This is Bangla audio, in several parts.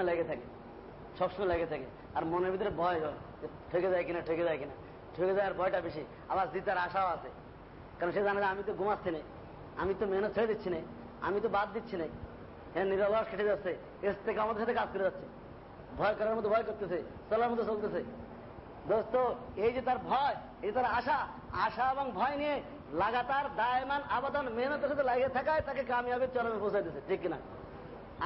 লেগে থাকে সবসময় লেগে থাকে। আর মনের ভিতরে ভয় হয় যে ঠেকে যায় কিনা, ঠেকে যায় কিনা। ঠেকে যাওয়ার ভয়টা বেশি, আবার জিতার আশাও আছে। কারণ সে জানে যে আমি তো ঘুমাচ্ছি না, আমি তো মেহনত ছেড়ে দিচ্ছি না, আমি তো বাদ দিচ্ছি না। হ্যাঁ নিরলস কেটে যাচ্ছে, এস থেকে আমাদের সাথে কাজ করে যাচ্ছে। ভয় করার মতো ভয় করতেছে, চলার মতো চলতেছে। দোস্ত, এই যে তার ভয়, এই তার আশা আশা এবং ভয় নিয়ে লাগাতার দায়মান, আবেদন, মেহনতের সাথে লাগিয়ে থাকায় তাকে কামিয়াবের চরমে পৌঁছাইতেছে ঠিক কিনা?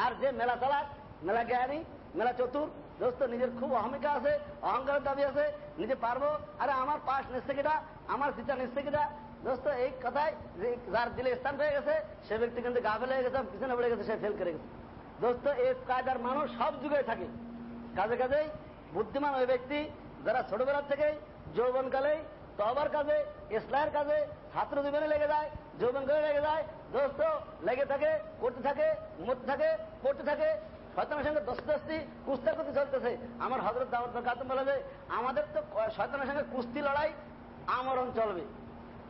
আর যে মেলা চালাক মেলা জ্ঞানী, মেলা চতুর। দোস্ত, নিজের খুব অহমিকা আছে, অহংকারের দাবি আছে, নিজে পারব। আরে আমার পাশ নিচ্ছে কিটা? আমার চিতা নিচ্ছে কিটা? দোস্ত, এই কথায় যে যার দিলে স্থান পেয়ে গেছে, সে ব্যক্তি কিন্তু গা ফেলে গেছে, পিছনে পড়ে গেছে, সে ফেল করে গেছে। দোস্ত, এই কায়দার মানুষ সব যুগে থাকে। কাজে কাজেই বুদ্ধিমান ওই ব্যক্তি, যারা ছোটবেলার থেকেই যৌবনকালেই তবার কাজে ইসলামের কাজে ছাত্র জীবনে লেগে যায়, যৌবন করে লেগে যায়। দোস্ত, লেগে থাকে করতে থাকে, মরতে থাকে, পড়তে থাকে শয়তানের সঙ্গে দস্তি কুস্তার করতে চলতেছে। আমার হজরত দাওয়াত কাতুম বলে যে আমাদের তো শয়তানের সঙ্গে কুস্তি লড়াই আমরণ চলবে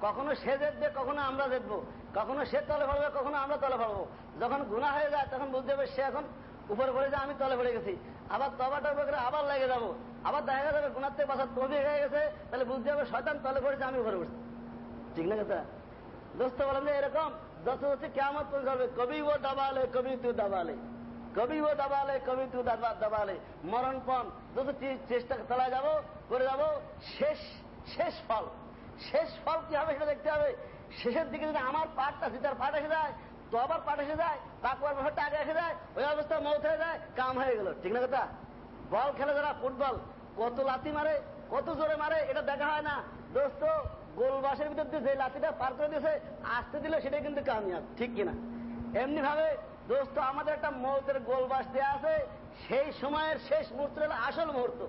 কখনো সে জিতবে, কখনো আমরা জিতবো। কখনো সে তলে পড়বে, কখনো আমরা তলে পড়ব। যখন গুণা হয়ে যায়, তখন বুঝতে হবে সে এখন উপরে পড়ে যায়, আমি তলে পড়ে গেছি। আবার তবা টবা করে আবার লেগে যাব। আবার দেখা যাবে গুণার থেকে বাসার কবি হয়ে গেছে, তাহলে বুঝতে হবে শয়তান তলে পড়েছে, আমি উপরে উঠছি ঠিক না কথা? দোস্ত বলেন যে এরকম দোস্ত হচ্ছে কেমন যাবে কবি ও দাবালে, কবি তুই দাবালে। কবি ও দাবালে, কবি তু দাবালে। মরণপণ দোস্ত চেষ্টা চালা যাব, করে যাব, শেষ শেষ ফল। শেষ ফল কি হবে সেটা দেখতে হবে। শেষের দিকে যদি আমার পাটটা সীতার পাট এসে যায়, তো আবার পাট এসে যায় তাকুয়ার ব্যাপারটা আগে এসে যায়, ওই অবস্থা মৌত হয়ে যায়, কাম হয়ে গেল। ঠিক না কথা? বল খেলে যারা ফুটবল, কত লাথি মারে, কত জোরে মারে, এটা দেখা হয় না। দোস্ত, গোলবাসের ভিতর দিয়ে যে লাথিটা পার করে দিয়েছে, আসতে দিলে সেটাই কিন্তু কামিয়াব, ঠিক কিনা? এমনি ভাবে দোস্ত, আমাদের একটা মৌতের গোলবাস দেওয়া আছে। সেই সময়ের শেষ মুহূর্ত আসল মুহূর্ত।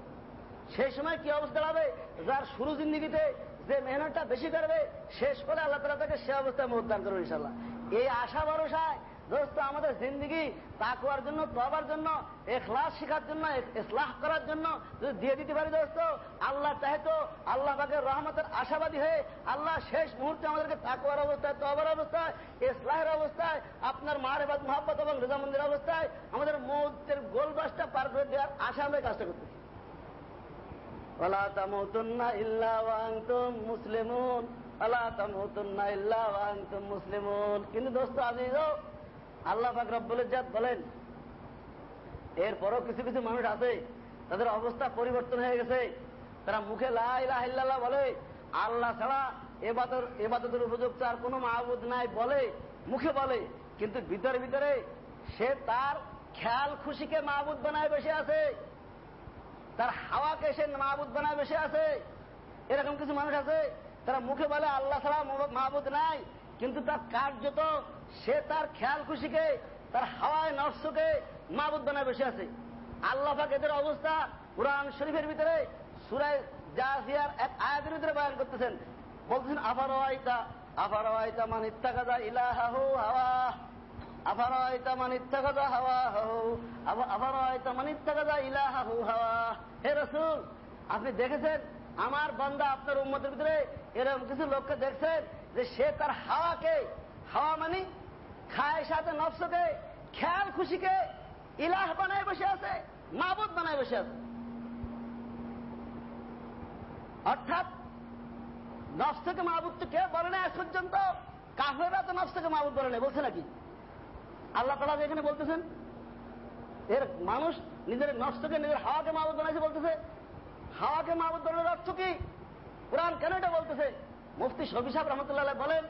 সেই সময় কি অবস্থা হবে? যার শুরু জিন্দিগিতে যে মেহনতটা বেশি করবে, শেষ করে আল্লাহ তালা তাকে সে অবস্থায় মতদান করবে ইনশাল্লাহ এই আশা ভরসায় দোস্ত, আমাদের জিন্দগি তাকুয়ার জন্য তবার জন্য, এখলাস শেখার জন্য, ইসলাহ করার জন্য যদি দিয়ে দিতে পারি দোস্ত, আল্লাহ চাহে তো আল্লাহ পাকের রহমতের আশাবাদী হয়ে আল্লাহ শেষ মুহূর্তে আমাদেরকে তাকুয়ার অবস্থায় তবার অবস্থায়, ইসলাহের অবস্থায়, আপনার মারেবাদ মহাব্বত এবং রেজামন্দির অবস্থায় আমাদের মৌতের গোলবাসটা পার করে দেওয়ার আশা আমরা কাজটা করতেছি। মুসলিমুন। আল্লাহ তামুতুন্না ইল্লা মুসলিমুন। কিন্তু দোস্ত আজিজও আল্লাহ পাক বলেন, এরপরও কিছু কিছু মানুষ আছে, তাদের অবস্থা পরিবর্তন হয়ে গেছে। তারা মুখে লাইল্লাহ বলে, আল্লাহ ছাড়া এবাদর এবাদতের উপযুক্ত আর কোনো মাহবুদ নাই বলে, মুখে বলে। কিন্তু ভিতরে ভিতরে সে তার খেয়াল খুশিকে মাহবুদ বানায় বসে আছে। তার হাওয়াকে সে মাহবুদ বানায় বসে আছে। এরকম কিছু মানুষ আছে, তারা মুখে বলে, আল্লাহ ছাড়া মাহবুদ নাই। কিন্তু তার কার্যত সে তার খেয়াল খুশিকে, তার হাওয়ায় নর্সকে মাহবুদ বানায় বসে আছে। আল্লাহ এদের অবস্থা কোরআন শরীফের ভিতরে সুরায় জাসিয়ার এক আয়াতের ভিতরে বয়ান করতেছেন। বলতেছেন আফার আইতা আফার আইতা মান ইত্তাকাদা ইলাহাহু হাওয়া আফার আইতা মান ইত্তাকাদা হাওয়া হু আফার আইতা মান ইত্তাকাদা ইলাহাহু হাওয়া। হে রসুল, আপনি দেখেছেন, আমার বান্দা আপনার উন্মতের ভিতরে এরকম কিছু লোককে দেখছেন যে সে তার হাওয়াকে, হাওয়া মানে খায় সাথে নফসকে, খেয়াল খুশিকে, ইলাহ বানায় বসে আছে, মাবুদ বানায় বসে আছে। অর্থাৎ নফস থেকে মাহবুদ তো কেউ বলে না আজ পর্যন্ত কাফেরা তো নফস থেকে মাহবুদ বলে না বলছে নাকি? আল্লাহ তালা এখানে বলতেছেন, এর মানুষ নিজের নষ্টকে নিজের হাওয়াকে মাহবুদ বানাইছে বলতেছে। হাওয়াকে মাহবুদ বানানোর অর্থ কি? কোরআন কেন এটা বলতেছে? মুফতি শফি সাহেব রহমতুল্লাহ বলেন,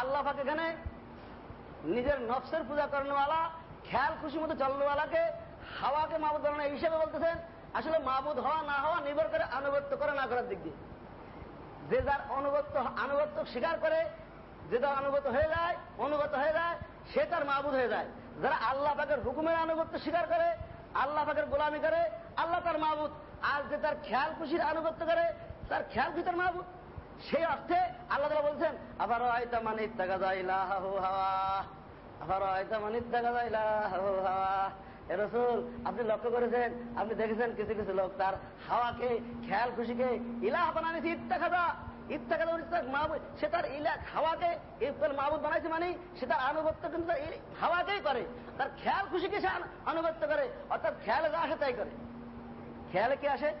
আল্লাহ পাক এখানে নিজের নফসের পূজা করানোওয়ালা, খেয়াল খুশি মতো চলনোওয়ালাকে হাওয়াকে মাহবুদ বানানো এই হিসেবে বলতেছেন, আসলে মাহবুদ হওয়া না হওয়া নির্ভর করে আনুগত্য করে না করার দিক দিয়ে। যে যার অনুগত্য আনুগত্য স্বীকার করে, যে তার অনুগত হয়ে যায়, অনুগত হয়ে যায়, সে তার মাহবুদ হয়ে যায়। যারা আল্লাহ পাকের হুকুমের আনুগত্য স্বীকার করে, আল্লাহ পাকের গোলামি করে, আল্লাহ তার মাহবুদ। আর যে তার খেয়াল খুশির আনুগত্য করে, তার খেয়াল খুশির মাহবুদ? সেই অর্থে আল্লাহ তালা বলছেন আবার আয়তা মানে হাওয়া? আবার আয়তা মানে হাওয়া? রসুল, আপনি লক্ষ্য করেছেন, আপনি দেখেছেন কিছু কিছু লোক তার হাওয়াকে, খেয়াল খুশিকে ইলাহ বানানিছি ইত্তাখাদা মাহবুদ সে তার ইলা, হাওয়াকে মাহবুদ বানাইছে মানে সে তার আনুগত্য কিন্তু হাওয়াকেই করে। তার খেয়াল খুশিকে সে আনু- আনুগত্য করে, অর্থাৎ খেয়ালে যা আসে তাই করে। খেয়ালে কি আসে?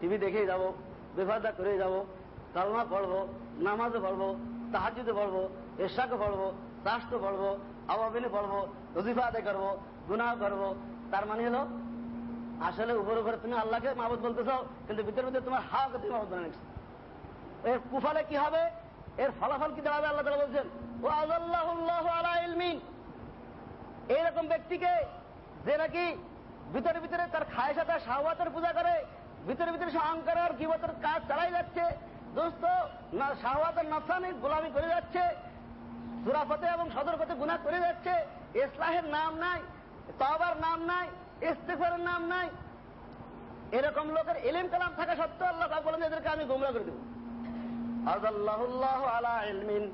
টিভি দেখেই যাব বেফাদা করেই যাব কালমা পড়ব, নামাজও পড়ব তাহাজুদে পড়ব এশাকে পড়ব চাষতো পড়ব আবাবিনে পড়ব রজিফা আদায় করব, গুনাহ করব। তার মানে হলো, আসলে উপরে উপরে তুমি আল্লাহকে মাহবুদ বলতেছ, কিন্তু ভিতরে ভিতরে তোমার হাওয়াকে তুমি মাহবুদ বানিয়ে নিচ্ছ। এর কুফলে কি হবে? এর ফলাফল কি দাঁড়াবে আল্লাহ তালা বলছেন ও আল্লাহ আলা এইরকম ব্যক্তিকে যে নাকি ভিতরে ভিতরে তার খায়সা তার শাহওয়াতের পূজা করে, ভিতরে ভিতরে সে অহংকার আর কিবতের কাজ চালাই যাচ্ছে দোস্ত, না শাহওয়াতের নফসানি গোলামি করে যাচ্ছে, সুরাফতে এবং সদরপথে গুণা করে যাচ্ছে, ইসলাহের নাম নাই তবার নাম নাই ইস্তেফারের নাম নাই। এরকম লোকের এলিম কালাম থাকা সত্ত্বেও আল্লাহ পাক বলেন, এদেরকে আমি গুমরা করে দেবো। আজাল্লাহুল্লাহ আলা ইলমিন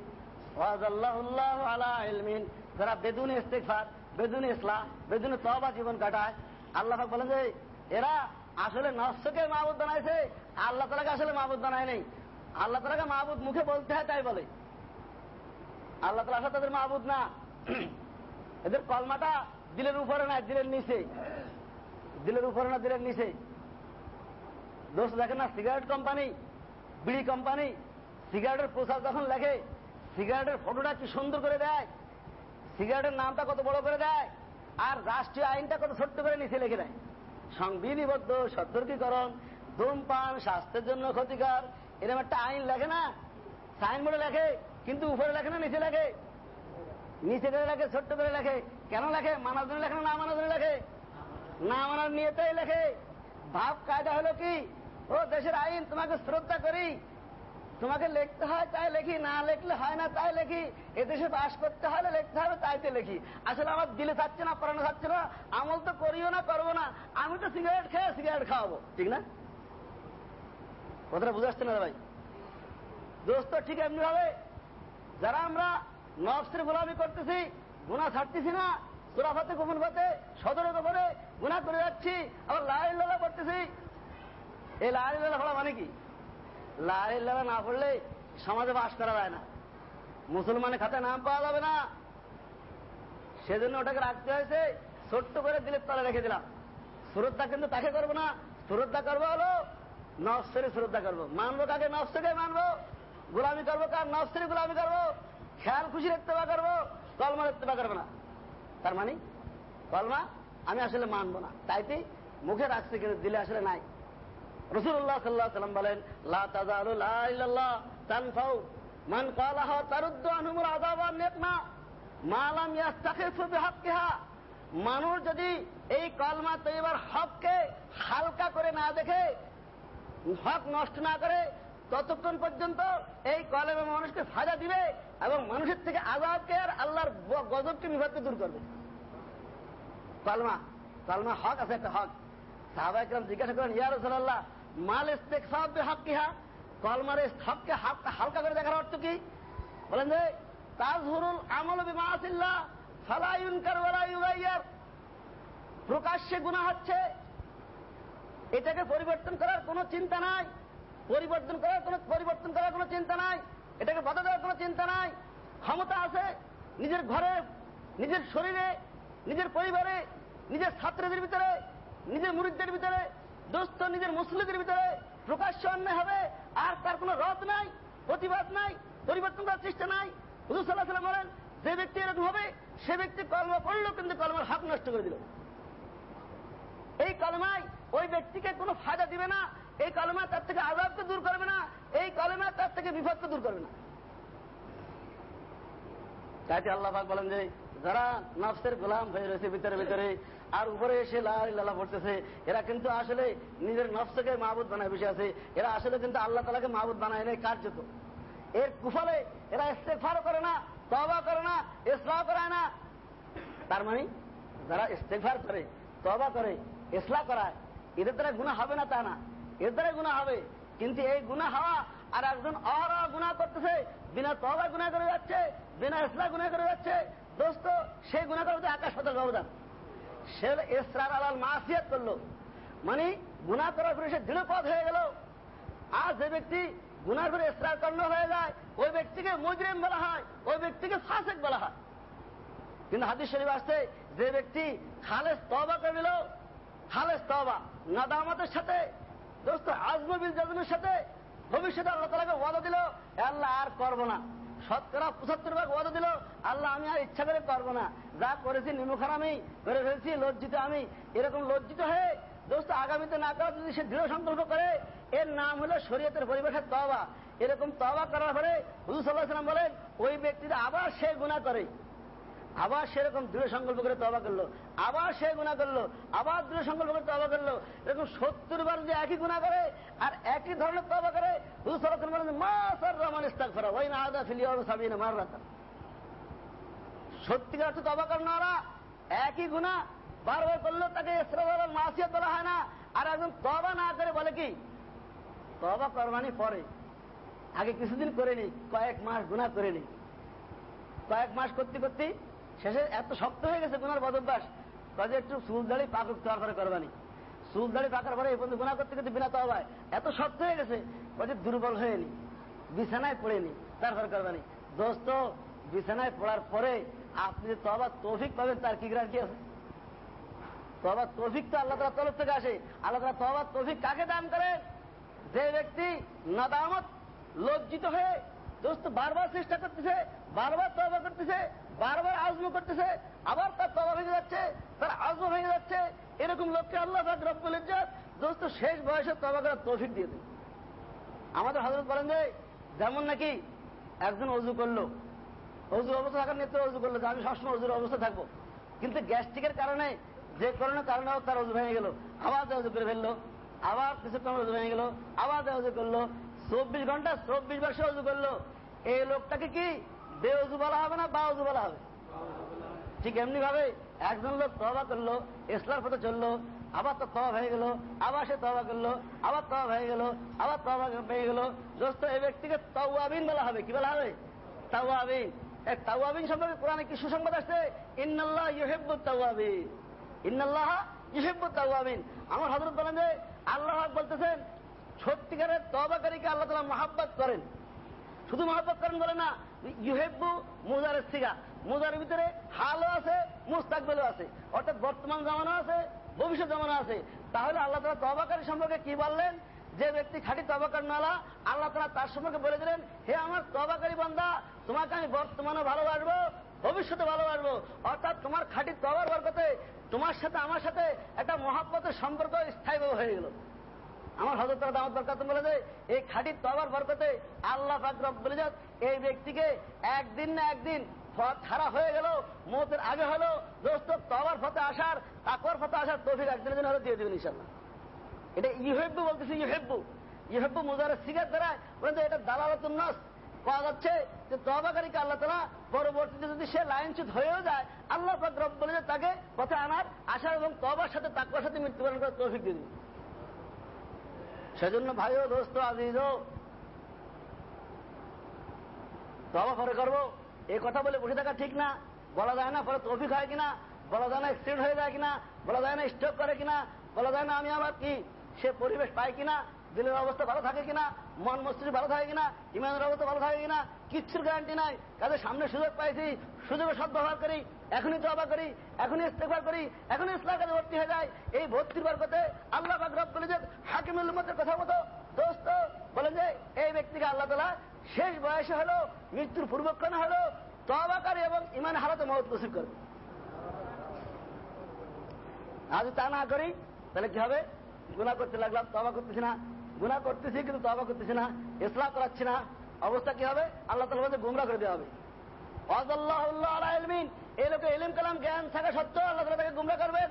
ওয়াজাল্লাহুল্লাহ আলা ইলমিন। যারা বেদুন ইস্তেকফার বেদুন ইসলাম বেদুন তবা জীবন কাটায়, আল্লাহ বলেন যে, এরা আসলে নফসকে মাহবুদ বানাইছে, আল্লাহ তালাকে আসলে মাহবুদ বানায় নেই। আল্লাহ তালাকে মাহবুদ মুখে বলতে হয়, তাই বলে। আল্লাহ তালা আসলে তাদের মাহবুদ না। এদের কলমাটা দিলের উপরে না, দিলের নিচে। দিলের উপরে না, দিলের নিচে। দোষ দেখেন না, সিগারেট কোম্পানি, বিড়ি কোম্পানি, সিগারেটের প্রচার যখন লেখে, সিগারেটের ফটোটা কি সুন্দর করে দেয়? সিগারেটের নামটা কত বড় করে দেয়? আর রাষ্ট্রীয় আইনটা কত ছোট্ট করে নিচে লিখে দেয়। সংবিধিবদ্ধ, সতর্কীকরণ, ধূমপান, স্বাস্থ্যের জন্য ক্ষতিকর এরকম একটা আইন লেখে না। সাইনবোর্ডে লেখে, কিন্তু উপরে লেখে না, নিচে লেখে। নিচে করে লেখে, ছোট্ট করে লেখে। কেন লেখে? মানার জন্য লেখে না মানার জন্য লেখে? না মানার নিয়েতেই লেখে। ভাব কায়দা হলো কি? ও দেশের আইন, তোমাকে শ্রদ্ধা করি। তোমাকে লিখতে হয়, তাই লেখি। না লিখলে হয় না, তাই লেখি। এদেশে বাস করতে হলে লিখতে হবে, তাইতে লেখি। আসলে আমার দিলে থাকছে না পড়ানো থাকছে না। আমল তো করিও না, করব না। আমি তো সিগারেট খেয়ে সিগারেট খাওয়াবো, ঠিক না? কথাটা বুঝে আসছে না ভাই? দোস্ত, ঠিক এমনি ভাবে যারা আমরা নফসের গোলামি করতেছি গুণা ছাড়তেছি না, সুরাফাতে গোপন ফাতে সদরে গোপনে গুণা করে যাচ্ছি, আবার লাইল্লাহ করতেছি। এই লাইল্লাহ পড়া মানে কি? লাইল্লাহ না পড়লে সমাজে বাস করা যায় না। মুসলমানের খাতায় নাম পাওয়া যাবে না। সেজন্য ওটাকে রাখতে হয়েছে, ছোট্ট করে দিলের তলে রেখে দিলাম। শ্রদ্ধা কিন্তু তাকে করব না। শ্রদ্ধা করব হলো নফসের শ্রদ্ধা করব। মানবো কাকে? নফসকে মানবো। গোলামি করব কার? নফসের গোলামি করব। খেয়াল খুশির ইত্তেবা করব। কলমার ইত্তেবা করব না। তার মানে? কলমা আমি আসলে মানবো না। তাইতে মুখে রাখছে, কিন্তু দিলে আসলে নাই। রসুল্লাহ সাল্লাহ সাল্লাম বলেন, লা তাজালু লা ইল্লাল্লাহ তানফাউ মান কালাহ তারুদ্দু আনহুমুল আযাব ওয়ান নিকমা মা লাম ইয়াস্তাখিফু বিহাক্কিহা। মানুষ যদি এই কলমা তৈবার হককে হালকা করে না দেখে হক নষ্ট না করে ততক্ষণ পর্যন্ত এই কলমে মানুষকে সাজা দিবে এবং মানুষের থেকে আজাবকে আর আল্লাহর গজবকে বিভাগকে দূর করবে। কলমা কলমা হক আছে একটা হক। সাহাবাহাম জিজ্ঞাসা করেন, ইয়া রসুল্লাহ মাল ইস্তেক সাহাবে হক কিহা কলমার এই হককে হালকা করে দেখার অর্থ কি? বলেন যে, তাজহুরুল আমল বিমাসিল্লাহ ফালাইন ইউগাইয়ার। প্রকাশ্যে গুণা হচ্ছে এটাকে পরিবর্তন করার কোনো চিন্তা নাই। পরিবর্তন করার কোনো, পরিবর্তন করার কোনো চিন্তা নাই। এটাকে বাধা দেওয়ার কোনো চিন্তা নাই। ক্ষমতা আছে নিজের ঘরে, নিজের শরীরে, নিজের পরিবারে, নিজের ছাত্রদের ভিতরে, নিজের মুরিদদের ভিতরে, দোস্ত নিজের মুসলিমদের ভিতরে প্রকাশ্য অন্যায় হবে, আর তার কোনো রদ নাই, প্রতিবাদ নাই, পরিবর্তন করার চেষ্টা নাই। হুজুর সাল্লাহ সাল্লাম বলেন, যে ব্যক্তি এরকম হবে, সে ব্যক্তি কলমা পড়ল, কিন্তু কলমার হাত নষ্ট করে দিল। এই কলমায় ওই ব্যক্তিকে কোনো ফায়দা দিবে না। এই কলমা তার থেকে আজাবকে দূর করবে না। এই কলমা তার থেকে বিপদকে দূর করবে না। তাইতে আল্লাহ বলেন যে, যারা নফসের গোলাম হয়ে রয়েছে ভিতরে ভিতরে, আর উপরে এসে লালা পড়তেছে, এরা কিন্তু আসলে নিজের নফসকে মাহবুদ বানায় বসে আছে। এরা আসলে কিন্তু আল্লাহ তালাকে মাহবুদ বানায় নেই কার্যত। এর কুফলে এরা ইস্তেফারও করে না তবা করে না ইসলাম করায় না। তার মানে যারা ইস্তেফার করে তবা করে ইসলাম করায় এদের দ্বারা গুণা হবে না তা না। এর দ্বারা গুণা হবে। কিন্তু এই গুণা হওয়া আর একজন অর গুণা করতেছে, বিনা তবা গুণা করে যাচ্ছে, বিনা ইসলা গুণা করে যাচ্ছে, দোস্ত সেই গুণা করতে আকাশ হতে ব্যবধান। সে ইসরার আলাল মাসিয়াত করল। মানে গুণা করার পরে সে দৃঢ়পদ হয়ে গেল। আর যে ব্যক্তি গুনার করে ইসরার কর্ণ হয়ে যায়, ওই ব্যক্তিকে মুজরিম বলা হয়, ওই ব্যক্তিকে ফাসেক বলা হয়। কিন্তু হাদিস শরীফ আসছে, যে ব্যক্তি খালেস তবা করে খালেস তবা নাদামতের সাথে, দোস্ত আজমবিল জাজমের সাথে, ভবিষ্যতে আল্লাহ তালাকে ওয়াদা দিল, আল্লাহ আর করব না। শতকরা পঁচাত্তর ভাগ ওয়াদা দিল, আল্লাহ আমি আর ইচ্ছা করে করব না। যা করেছি নিমুখার আমি, করে ফেলছি, লজ্জিত আমি। এরকম লজ্জিত হয়ে, দোস্ত আগামীতে না করা যদি সে দৃঢ় সংকল্প করে, এর নাম হলো শরীয়তের পরিবেশের তবা এরকম তবা করার পরে হুজুর সাল্লাহ সাল্লাম বলেন, ওই ব্যক্তিরা আবার সে গুণা করে। আবার সেরকম দৃঢ় সংকল্প করে তবা করল, আবার সে গুণা করল, আবার দৃঢ় সংকল্প করে তবা করল, এরকম সত্তর বার যে একই গুণা করে, আর একই ধরনের তবা করে সাল্লাম বলেন, মা সার না সত্যিকার তবা একই গুণা বারবার করল তাকে মাসিয়ত বলা হয় না, আর একজন তবা না করে বলে কি? তবা করবানি পরে। আগে কিছুদিন করেনি, কয়েক মাস গুণা করেনি। কয়েক মাস করতে করতে শেষে এত শক্ত হয়ে গেছে গুনার বদভ্যাস কাজে একটু চুল দাড়ি পাকুক তারপরে করবানি। চুল দাড়ি পাকার পরে এই পর্যন্ত গুণা করতে করতে বিনা তবায় এত শক্ত হয়ে গেছে কাজে দুর্বল হয়নি, বিছানায় পড়েনি তারপরে করবানি। দোস্ত, বিছানায় পড়ার পরে আপনি যে তবা তৌফিক পাবেন তার কি গ্যারান্টি আছে? তবা তৌফিক তো আল্লাহ তালা তরফ থেকে আসে। আল্লাহ তালা তবা তৌফিক কাকে দান করেন? যে ব্যক্তি নাদামত লজ্জিত হয়ে দোস্ত বারবার চেষ্টা করতেছে, বারবার তবা করতেছে বারবার আজম করতেছে, আবার তার তবা ভেঙে যাচ্ছে, তার আজম ভেঙে যাচ্ছে। এরকম লোককে আল্লাহ রব্বুল ইজ্জত দোস্ত শেষ বয়সে তবা করার তৌফিক দিয়ে দেয় আমাদের হজরত বলেন যে, যেমন নাকি একজন অজু করল, অজু অবস্থা থাকার নেত্রে অজু করল, যে আমি সবসময় অজুর অবস্থা থাকব। কিন্তু গ্যাস্ট্রিকের কারণে, যে কারণে কারণে তার অজু ভেঙে গেল। আবার অজু করে ফেলল, আবার কিছুক্ষণ অজু ভেঙে গেল, আবার অজু করল, চব্বিশ ঘণ্টা, চব্বিশ বার সে অজু করল। এই লোকটাকে কি বে অজু বলা হবে না বা অজু বলা হবে। ঠিক এমনি ভাবে একজন লোক তবা করল, ইসলার পথে চলল, আবার তো তবা হয়ে গেল, আবার সে তবা করল, আবার তবা হয়ে গেল, আবার তবা হয়ে গেল। দোস্ত, এই ব্যক্তিকে তাওয়াবিন বলা হবে। কি বলা হবে? তাওয়াবিন। এক তাওয়াবিন সম্পর্কে কোরআনে কি সুসংবাদ আসছে? ইন্নাল্লাহ ইউহেব্বু তাওয়াবিন। ইন্নাল্লাহ ইউহেব্বু তাওয়াবিন। আমার হজরত বলেন যে, আল্লাহ বলতেছেন, সত্যিকারের তবাকারীকে আল্লাহ তালা মহাব্বত করেন। শুধু মহাব্বত করেন বলে না ইউহেব্বু মুজারের সিগা। মুজারের ভিতরে হালও আছে মুস্তাকবেলও আছে। অর্থাৎ বর্তমান জামানো আছে, ভবিষ্যৎ জামানো আছে। তাহলে আল্লাহ তালা তবাকারী সম্পর্কে কি বললেন? যে ব্যক্তি খাঁটি তবাকার নালা, আল্লাহ তালা তার সম্পর্কে বলে দিলেন, হে আমার তবাকারী বান্দা, তোমাকে আমি বর্তমানে ভালোবাসবো, ভবিষ্যতে ভালোবাসবো। অর্থাৎ তোমার খাঁটি তবার বরকতে, তোমার সাথে, আমার সাথে একটা মহাব্বতের সম্পর্ক স্থায়ীভাবে হয়ে গেল। আমার হজরত দামত বরকাত বলে যে এই খাঁটি তবার বরকতে আল্লাহ ফাকরব বলে যাক এই ব্যক্তিকে একদিন না একদিন ছাড়া হয়ে গেল, মতের আগে হলো, দোস্ত তবার ফতে আসার তাকর ফতে আসার তৌফিক একদিনের জন্য হলো দিয়ে দেবেন ইনশাল্লাহ এটা ইহেব্বু বলতেছি ইহেব্বু ইহেব্বু মুজারের সিগার দ্বারা বলেন এটা দালালাতুন নস। পাওয়া যাচ্ছে যে তবাকারীকে আল্লাহ তালা পরবর্তীতে যদি সে লাইনচ্যুত হয়েও যায়, আল্লাহ ফাকরব বলে যে তাকে পথে আনার, আসার এবং তবার সাথে তাকবার সাথে মৃত্যুবরণ করার তৌফিক দিয়ে দিন সেজন্য ভাইও, দোস্ত আজিজ তবা পরে করব। এই কথা বলে বসে থাকা ঠিক না। বলা যায় না পরে তফিক হয় কিনা, বলা যায় না অ্যাক্সিডেন্ট হয়ে যায় কিনা, বলা যায় না স্ট্রোক করে কিনা, বলা যায় না আমি আবার কি, সে পরিবেশ পাই কিনা, দিলের অবস্থা ভালো থাকে কিনা, মন মস্তিষ্ক ভালো থাকে কিনা, ইমানের অবস্থা ভালো থাকে কিনা কিচ্ছুর গ্যারান্টি নাই। কাজে সামনে সুযোগ পাইছি, সুযোগের সদ্ব্যবহার করি, এখনই তবা করি, এখনই ইস্তেকবার করি, এখনই ইসলাম কাজে ভর্তি হয়ে যায় এই ভর্তির বরকতে আল্লাহ পাক রব বলে যে হাকিমুল উম্মতের কথা মতো দোস্ত বলে যে, এই ব্যক্তিকে আল্লাহ তালা শেষ বয়সে হলো, মৃত্যুর পূর্বক্ষণে হলো, তবাকারী এবং ইমান হারাতে মহৎ নসিব করবে। আজ তা না করি, তাহলে কি হবে? গুণা করতে লাগলাম তবা করতেছি না। গুণা করতেছি কিন্তু তবা করতেছি না ইসলাম করাচ্ছি না। অবস্থা কি হবে? আল্লাহ তালা গুমরা করে দেওয়া হবে। এই এলিম কালাম, জ্ঞান থাকা সত্ত্বেও আল্লাহ তালা তাকে গুমরা করবেন।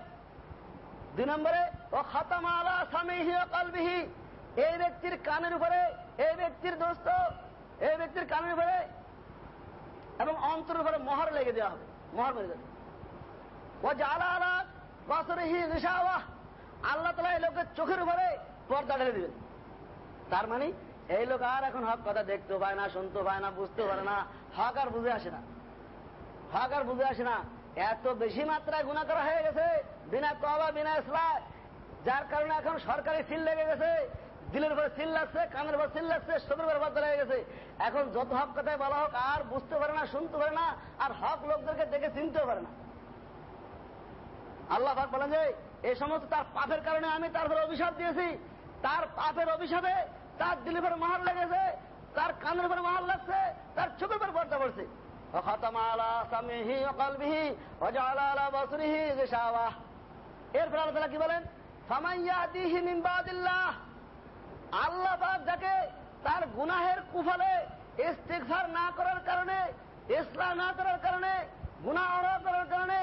দুই নম্বরে, ও আলা কালবিহি। এই ব্যক্তির কানের উপরে, এই ব্যক্তির দোস্ত, এই ব্যক্তির কানের উপরে এবং অন্তরের উপরে মহর লেগে দেওয়া হবে। মহর মেরে দেবে ও জালা আলা আল্লাহ তালা এই লোকের চোখের উপরে পর্দা ঢেলে দিবেন। তার মানে এই লোক আর এখন হক কথা দেখতে পায় না, শুনতে পায় না, বুঝতে পারে না। হক আর বুঝে আসে না। হক আর বুঝে আসে না। এত বেশি মাত্রায় গুণা করা হয়ে গেছে, বিনা কবা বিনা ইসলাম যার কারণে এখন সরকারি সিল লেগে গেছে, দিলের উপরে সিল লাগছে, কানের উপর সিল লাগছে শরীরের উপর বাদ হয়ে গেছে। এখন যত হক কথায় বলা হোক, আর বুঝতে পারে না, শুনতে পারে না, আর হক লোকদেরকে দেখে চিনতেও পারে না। আল্লাহ বলেন যে এই সমস্ত তার পাপের কারণে আমি তার উপরে অভিশাপ দিয়েছি। তার পাপের অভিশাপে তার দিলের পরে মাহার লেগেছে, তার কানের উপর মাহার লাগছে, তার চোখের পরে পর্দা পড়ছে এরপর আল্লাহ তালা কি বলেন? আল্লাহ যাকে তার গুনাহের কুফলে ইস্তেকফার না করার কারণে ইসলাম না করার কারণে গুণা করার কারণে,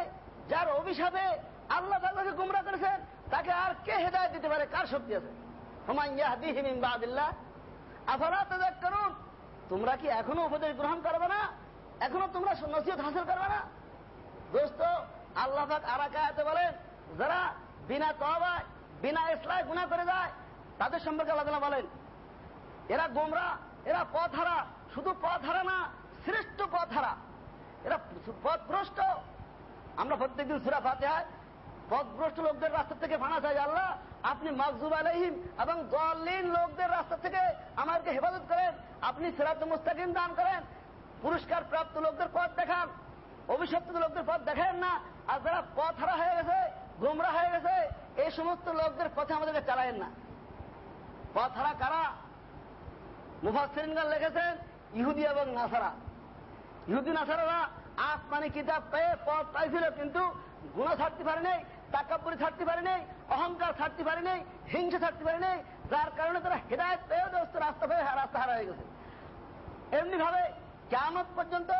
যার অভিশাপে আল্লাহ তাকে গুমরা করেছেন, তাকে আর কে হেদায়ত দিতে পারে? কার শক্তি আছে? তোমরা কি এখনও উপদেশ গ্রহণ করবে না? এখনও তোমরা নসিহত হাসিল করবে না? দোস্ত, আল্লাহ আরাকায়াতে বলেন, যারা বিনা তবায় বিনা ইসলায় গুনাহ করে যায়, তাদের সম্পর্কে আল্লাহ বলেন, এরা গোমরা, এরা পথ হারা শুধু পথ হারা না, শ্রেষ্ঠ পথ হারা এরা পথভ্রষ্ট। আমরা প্রত্যেকদিন সুরা ফাতেহায় পথভ্রষ্ট লোকদের রাস্তা থেকে ফানা চাই আল্লাহ। আপনি মাকজুব আলহিম এবং দলিন লোকদের রাস্তা থেকে আমাকে হেফাজত করেন। আপনি সিরাত মুস্তাকিম দান করেন। পুরস্কার প্রাপ্ত লোকদের পথ দেখান। অভিশপ্ত লোকদের পথ দেখেন না। আর যারা পথ হারা হয়ে গেছে, গোমরা হয়ে গেছে এই সমস্ত লোকদের পথে আমাদেরকে চালায়েন না। পথ হারা কারা? মুফাসিনগান লিখেছেন ইহুদি এবং নাসারা। ইহুদি নাসারারা আসমানি কিতাব পেয়ে পথ পাইছিল কিন্তু গুণা ছাড়তে পারে নেই তাকাপুরি ছাড়তে পারে নেই, অহংকার ছাড়তে পারে নেই, হিংসা ছাড়তে পারে নেই, যার কারণে তারা হেদায়ত পেয়েও দোস্ত রাস্তা পেয়ে রাস্তা হারা হয়ে গেছে। এমনি ভাবে কেমন পর্যন্ত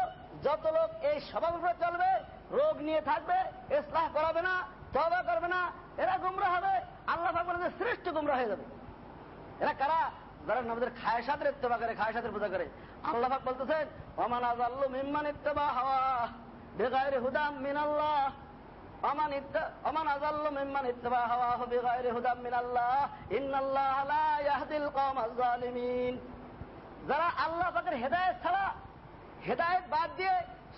যত লোক এই স্বভাব উপরে চলবে, রোগ নিয়ে থাকবে, ইসলাহ করাবে না তবা করবে না, এরা গুমরা হবে, আল্লাহ বলে শ্রেষ্ঠ গুমরা হয়ে যাবে। এরা কারা? যারা আমাদের খায়সাতের ইত্তেবা করে খায়সাতের পূজা করে। আল্লাহ বলতেছেন অমান আজাল্লু মিম্মান ইত্তেবা হাওয়া বেগায়ের হুদাম মিনাল্লাহ। অমান অমান আজাল্লু মিম্মান ইত্তেবা হাওয়া বেগায়ের হুদাম মিনাল্লাহ। ইন্নাল্লাহ লা ইয়াহদিল কওমাজ জালিমিন যারা আল্লাহ পাকের হেদায়েত ছাড়া হেদায়েত বাদ দিয়ে,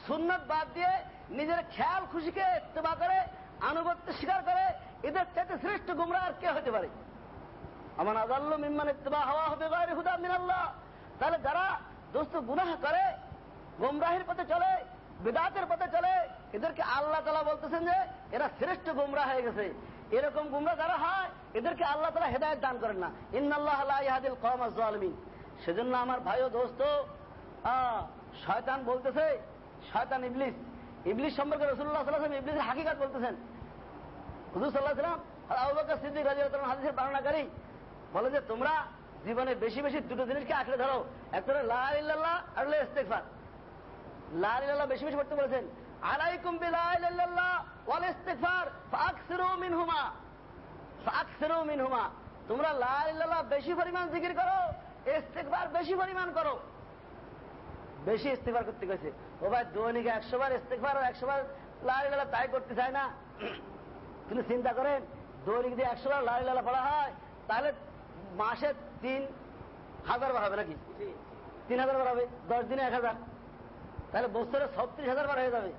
সুন্নত বাদ দিয়ে নিজের খেয়াল খুশিকে ইত্তেবা করে, আনুগত্য স্বীকার করে, এদের চাইতে শ্রেষ্ঠ গুমরা আর কে হতে পারে? আমার আজাল্লু মিম্মান ইত্তেবা হাওয়া হবে গায়ের হুদা মিনাল্লাহ। তাহলে যারা দোস্ত গুনাহ করে, গুমরাহের পথে চলে বিদাতের পথে চলে, এদেরকে আল্লাহ তালা বলতেছেন যে, এরা শ্রেষ্ঠ গুমরা হয়ে গেছে। এরকম গুমরা যারা হয়, এদেরকে আল্লাহ তালা হেদায়ত দান করেন না। ইন্নাল্লাহ ইহাদিল কম আলমিন সেজন্য আমার ভাই ও দোস্ত শয়তান বলতেছে, শয়তান ইবলিস। ইবলিস সম্পর্কে রসুল্লাহ সাল্লাহ ইবলিসের হাকিকাত বলতেছেন। হুজুর সাল্লাহ সাল্লাম আবু বকর সিদ্দিক রাজিয়াল্লাহু হাদিসের বর্ণনাকারী বলে যে, তোমরা জীবনে বেশি বেশি দুটো জিনিসকে আঁকড়ে ধরো। এক করে লাল ইল্লাল্লাহ আর ইস্তেগফার। লাল বেশি বেশি পড়তে বলেছেন। আলাইকুম বিলাল ওয়াল ইস্তেগফার ফাকসিরু মিনহুমা। ফাকসিরু মিনহুমা। তোমরা লাল ইল্লাল্লাহ বেশি পরিমাণ জিকির করো ইস্তেগফার বেশি পরিমাণ করো। বেশি করতে গেছে ও ভাই দৈনিক একশো বার ইস্তেগফার আর একশো বার লাল ইল্লাল্লাহ তাই করতে চায় না। কিন্তু চিন্তা করেন দৈনিক দিয়ে একশো বার লাল ইল্লাল্লাহ পড়া হয় তাহলে মাসে তিন হাজার বার হবে নাকি? তিন হাজার বার হবে দশ দিনে এক হাজার। তাহলে বছরে ছত্রিশ হাজার বার হয়ে যাবে।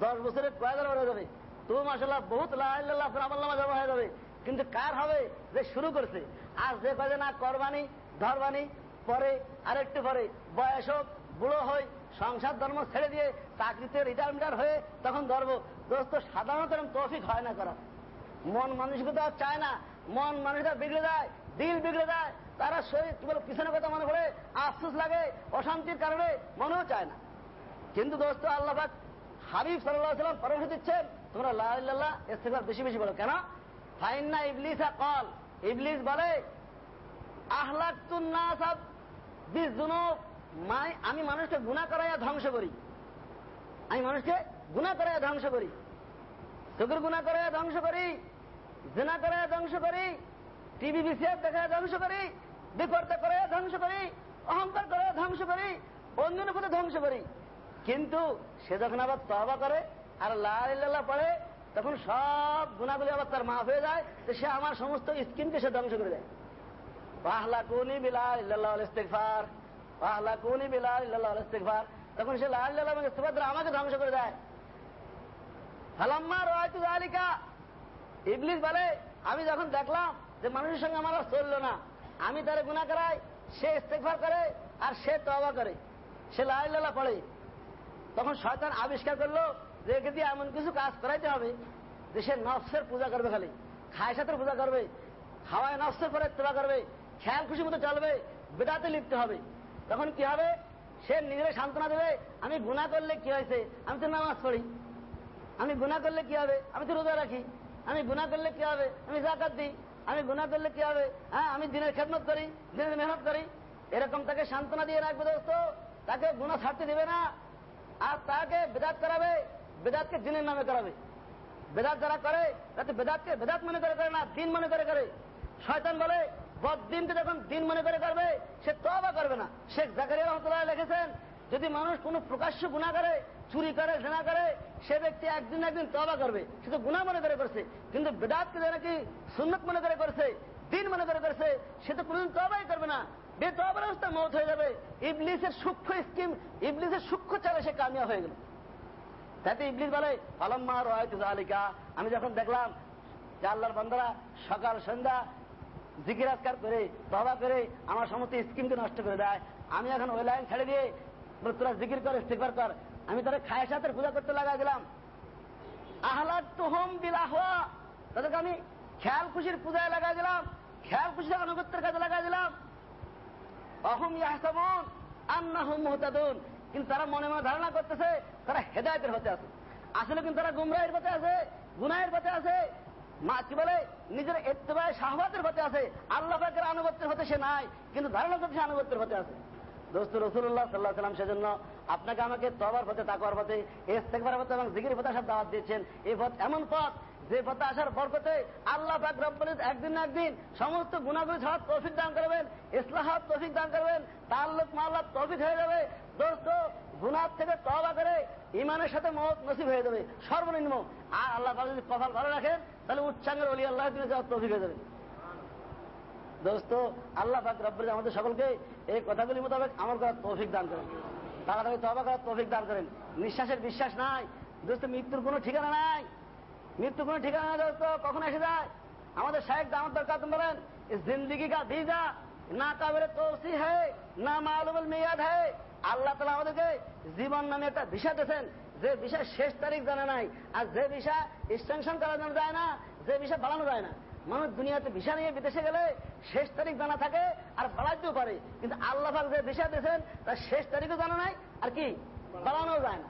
দশ বছরে কয় হাজার বার হয়ে যাবে। তো মাসাল্লাহ বহুত লাল্লাহ আমল্লামা জমা হয়ে যাবে। কিন্তু কার হবে? যে শুরু করছে। আর যে কয়ে না, করবানি, ধরবানি, পরে আরেকটু পরে, বয়স হোক, বুড়ো হই, সংসার ধর্ম ছেড়ে দিয়ে চাকরিতে রিটায়ারমেন্টার হয়ে তখন ধরব। দোস্ত, সাধারণত এরকম তৌফিক হয় না করা মন মানুষকে মানসিকতা চায় না। মন মানুষটা বিগড়ে যায়, দিল বিগড়ে যায়। তারা শরীর পিছনে কথা মনে করে আফসুস লাগে, অশান্তির কারণে মনেও চায় না। কিন্তু দোস্ত, আল্লাহ হাবিব সাল্লাহ সাল্লাম পরামর্শ দিচ্ছেন, তোমরা লাল্লাহ ইস্তেফার বেশি বেশি বলো। কেন? ফাইন্না ইবলিসা কল ইবলিস বলে আহ্লাকুন্নাসাব আমি মানুষকে গুণা করাইয়া ধ্বংস করি। আমি মানুষকে গুণা করাইয়া ধ্বংস করি। চোখের গুণা করাইয়া ধ্বংস করি, জেনা করে ধ্বংস করি, টিভি, বিসিএফ দেখে ধ্বংস করি বিপর্তা করে ধ্বংস করি, অহংকার করে ধ্বংস করি, অন্যের ধ্বংস করি। কিন্তু সে যখন আবার তহবা করে আর লাল্লাহ পড়ে, তখন সব গুণাগুলি আবার তার মাফ হয়ে যায়, তো সে আমার সমস্ত স্কিনকে সে ধ্বংস করে দেয়। পাহলা কুনি বিলাল ইস্তেগফার পাহলা কুনি বিলাল ইস্তেগফার। তখন সে লাল এবং ইস্তেগফার দ্বারা আমাকে ধ্বংস করে দেয়। ফালাম্মা রায়তু যালিকা, ইবলিস বলে, আমি যখন দেখলাম যে মানুষের সঙ্গে আমার আর চলল না, আমি তারে গুণা করাই সে ইস্তেকফার করে আর সে তবা করে, সে লাইলালা পড়ে। তখন শয়তান আবিষ্কার করল যে একে দিয়ে এমন কিছু কাজ করাইতে হবে যে সে নফসের পূজা করবে খালি। খায় সাথে পূজা করবে হাওয়ায় নফসের পরে তোলা করবে, খেয়াল খুশি মতো চলবে, বেদাতে লিখতে হবে। তখন কি হবে? সে নিজের সান্ত্বনা দেবে, আমি গুণা করলে কি হয়েছে? আমি তো নামাজ পড়ি। আমি গুণা করলে কি হবে? আমি তো রোজা রাখি। আমি গুণা করলে কি হবে? আমি জাকাত দিই। আমি গুণা করলে কি হবে? হ্যাঁ আমি দিনের খেদমত করি, দিনের মেহনত করি। এরকম তাকে সান্ত্বনা দিয়ে রাখবে দোস্ত। তাকে গুণা ছাড়তে দেবে না। আর তাকে বেদাত করাবে বেদাতকে দিনের নামে করাবে বেদাত যারা করে তাতে বেদাতকে বেদাত মনে করে করে না দিন মনে করে করে শয়তান বলে বদিনকে যখন দিন মনে করে করবে সে তবা করবে না শেখ জাকারিয়া রহমতুল্লাহ লিখেছেন যদি মানুষ কোনো প্রকাশ্য গুণা করে, চুরি করে, ঘৃণা করে, সে ব্যক্তি একদিন একদিন তবা করবে। সে তো গুণা মনে করে করছে, কিন্তু বেদাতকে যে নাকি সুন্নত মনে করে করছে, দিন মনে করে করছে, সে তো কোনদিন তবাই করবে না। বেতবার মত হয়ে যাবে। ইবলিসের সূক্ষ্ম স্কিম, ইবলিসের সূক্ষ্ম চালে সে কামিয়া হয়ে গেল। তাতে ইবলিস বলে পালম্মা রয়তু জালিকা আমি যখন দেখলাম যে আল্লাহর বান্দারা সকাল, সন্ধ্যা আজকার করে তবা করে, আমার সমস্ত স্কিমকে নষ্ট করে দেয়। আমি এখন ওই লাইন ছেড়ে দিয়ে তোরা জিকির কর ইস্তেকবার কর। আমি তারা খায় সাথে পূজা করতে লাগা দিলাম। আহ্লাদ তুহম বিলাহা তাদেরকে আমি খেয়াল খুশির পূজায় লাগাই দিলাম। খেয়াল খুশির আনুগত্যের কাজে লাগাই দিলাম। অহম ইয়াহসাবুন কিন্তু তারা মনে মনে ধারণা করতেছে, তারা হেদায়তের হতে আছে। আসলে কিন্তু তারা গুমরাহের পথে আছে, গুনাহের পথে আছে। মা কি বলে? নিজের এত্তেবায় শাহবাতের পথে আছে। আল্লাহ পাকের আনুগত্যের হতে সে নাই, কিন্তু ধারণা করতে সে আনুগত্যের হতে আছে। দোস্ত রসুল্লাহ সাল্লাহ সাল্লাম সেজন্য আপনাকে আমাকে তবার পথে, তাকওয়ার পথে ইস্তেকবার পথে এবং জিকির পথে সব দাওয়াত দিয়েছেন। এই পথ এমন পথ যে পথে আসার বরকতে আল্লাহ পাক একদিন না একদিন সমস্ত গুণাগুলি ছাড়ার তৌফিক দান করবেন ইসলাহাত তৌফিক দান করবেন তাল্লুক মাল্লাহ তৌফিক হয়ে যাবে, দোস্ত গুনার থেকে তবা করে ইমানের সাথে মত নসিব হয়ে যাবে, সর্বনিম্ন। আর আল্লাহ পাক যদি কপাল ভালো রাখেন, তাহলে উচ্চাঙ্গের অলি আল্লাহ দিনে যাওয়ার হয়ে যাবে। দোস্ত, আল্লাহ পাক রব্বুল আমাদের সকলকে এই কথাগুলি মোতাবেক আমার করার তৌফিক দান করেন। তাড়াতাড়ি তবা করার তৌফিক দান করেন। নিঃশ্বাসের বিশ্বাস নাই। দোস্ত, মৃত্যুর কোনো ঠিকানা নাই। মৃত্যু কোনো ঠিকানা নাই দোস্ত, কখন এসে যায়? আমাদের শাহেক দামত দরকার, তুমি বলেন জিন্দগি কা ভিজা, না কাবের তৌসি হ্যায় না মালুমুল মেয়াদ হ্যায় আল্লাহ তালা আমাদেরকে জীবন নামে একটা বিষয় দিয়েছেন। যে বিষয় শেষ তারিখ জানা নাই, আর যে বিষয় এক্সটেনশন করা জানা যায় না, যে বিষয় বাড়ানো যায় না। মানুষ দুনিয়াতে ভিসা নিয়ে বিদেশে গেলে শেষ তারিখ জানা থাকে আর বাড়াইতেও পারে। কিন্তু আল্লাহ যে ভিসা দিয়েছেন, তার শেষ তারিখও জানা নাই, আর কি? বাড়ানো যায় না।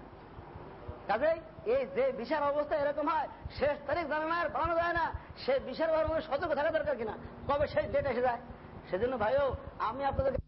কাজেই এই যে বিশাল অবস্থা এরকম হয়, শেষ তারিখ জানা আর বাড়ানো যায় না। সে বিশাল সতর্ক থাকা দরকার কিনা? কবে শেষ ডেট এসে যায়? সেজন্য ভাইও, আমি আপনাদের